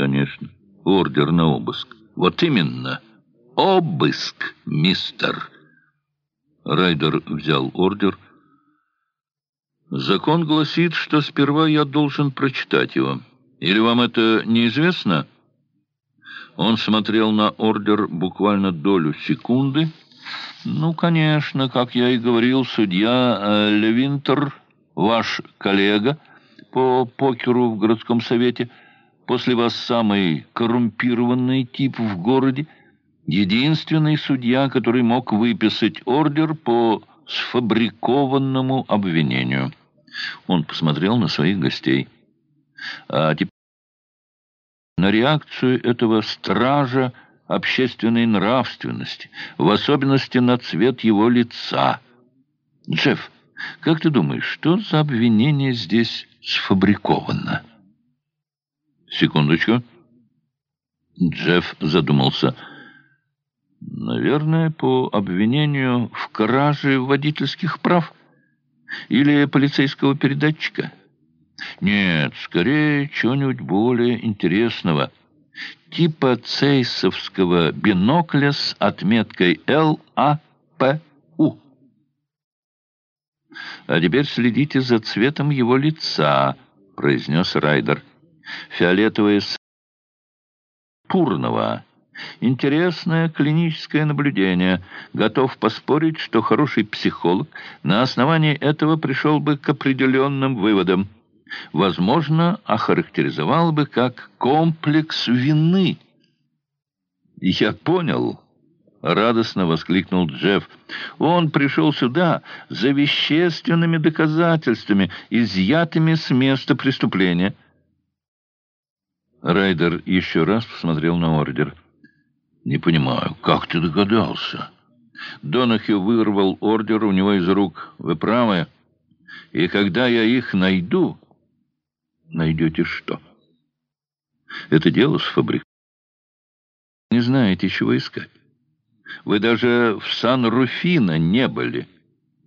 Конечно. Ордер на обыск. Вот именно. Обыск, мистер. Райдер взял ордер. Закон гласит, что сперва я должен прочитать его. Или вам это неизвестно? Он смотрел на ордер буквально долю секунды. Ну, конечно, как я и говорил, судья э, Левинтер, ваш коллега по покеру в городском совете, после вас самый коррумпированный тип в городе, единственный судья, который мог выписать ордер по сфабрикованному обвинению. Он посмотрел на своих гостей. А теперь на реакцию этого стража общественной нравственности, в особенности на цвет его лица. Джефф, как ты думаешь, что за обвинение здесь сфабриковано? Секундочку. Джефф задумался. Наверное, по обвинению в краже водительских прав или полицейского передатчика. Нет, скорее чего-нибудь более интересного. Типа цейсовского бинокля с отметкой ЛАПУ. «А теперь следите за цветом его лица», — произнес Райдер. «Фиолетовое пурного». Интересное клиническое наблюдение. Готов поспорить, что хороший психолог на основании этого пришел бы к определенным выводам возможно, охарактеризовал бы как комплекс вины. «Я понял», — радостно воскликнул Джефф. «Он пришел сюда за вещественными доказательствами, изъятыми с места преступления». Райдер еще раз посмотрел на ордер. «Не понимаю, как ты догадался?» Донахью вырвал ордер у него из рук. «Вы правы. И когда я их найду...» найдете что? Это дело с фабрикой. Не знаете, чего искать. Вы даже в Сан-Руфино не были.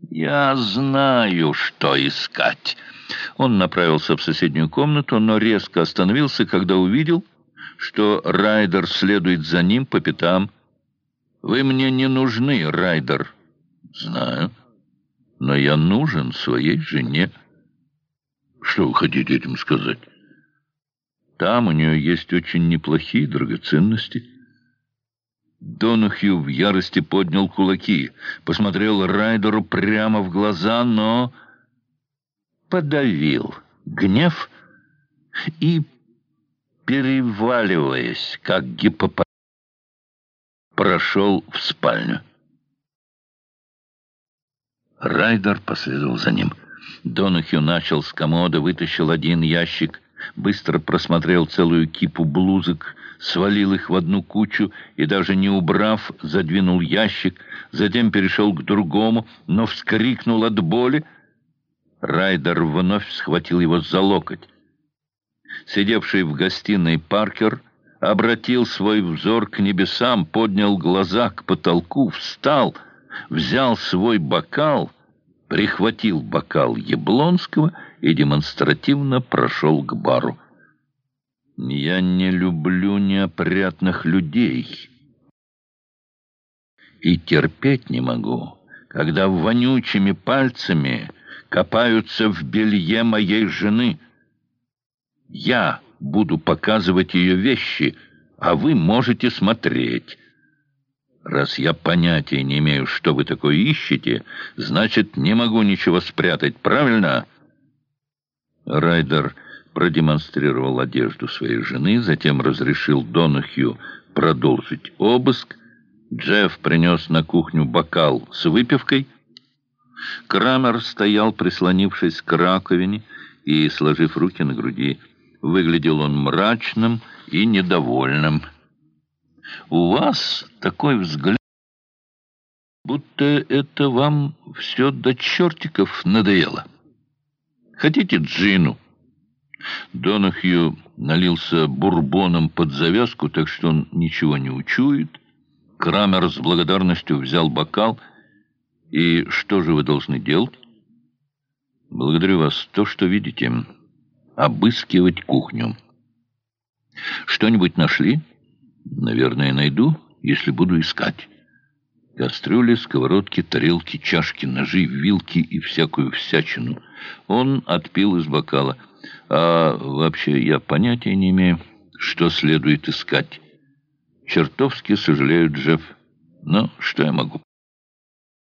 Я знаю, что искать. Он направился в соседнюю комнату, но резко остановился, когда увидел, что Райдер следует за ним по пятам. «Вы мне не нужны, Райдер». «Знаю, но я нужен своей жене». Что вы хотите этим сказать? Там у нее есть очень неплохие драгоценности. Донахью в ярости поднял кулаки, посмотрел Райдеру прямо в глаза, но подавил гнев и, переваливаясь, как гипопотам, прошел в спальню. Райдер последовал за ним — Донахью начал с комода, вытащил один ящик, быстро просмотрел целую кипу блузок, свалил их в одну кучу и, даже не убрав, задвинул ящик, затем перешел к другому, но вскрикнул от боли. Райдер вновь схватил его за локоть. Сидевший в гостиной Паркер обратил свой взор к небесам, поднял глаза к потолку, встал, взял свой бокал — прихватил бокал Яблонского и демонстративно прошел к бару. «Я не люблю неопрятных людей и терпеть не могу, когда вонючими пальцами копаются в белье моей жены. Я буду показывать ее вещи, а вы можете смотреть». Раз я понятия не имею, что вы такое ищете, значит, не могу ничего спрятать, правильно?» Райдер продемонстрировал одежду своей жены, затем разрешил Донахью продолжить обыск. Джефф принес на кухню бокал с выпивкой. Крамер стоял, прислонившись к раковине и сложив руки на груди. Выглядел он мрачным и недовольным. У вас такой взгляд, будто это вам все до чертиков надоело. Хотите джину?» Донахью налился бурбоном под завязку, так что он ничего не учует. Крамер с благодарностью взял бокал. «И что же вы должны делать?» «Благодарю вас. То, что видите. Обыскивать кухню». Что-нибудь нашли? Наверное, найду, если буду искать. Кастрюли, сковородки, тарелки, чашки, ножи, вилки и всякую всячину. Он отпил из бокала. А вообще я понятия не имею, что следует искать. Чертовски сожалею, Джефф. Но что я могу?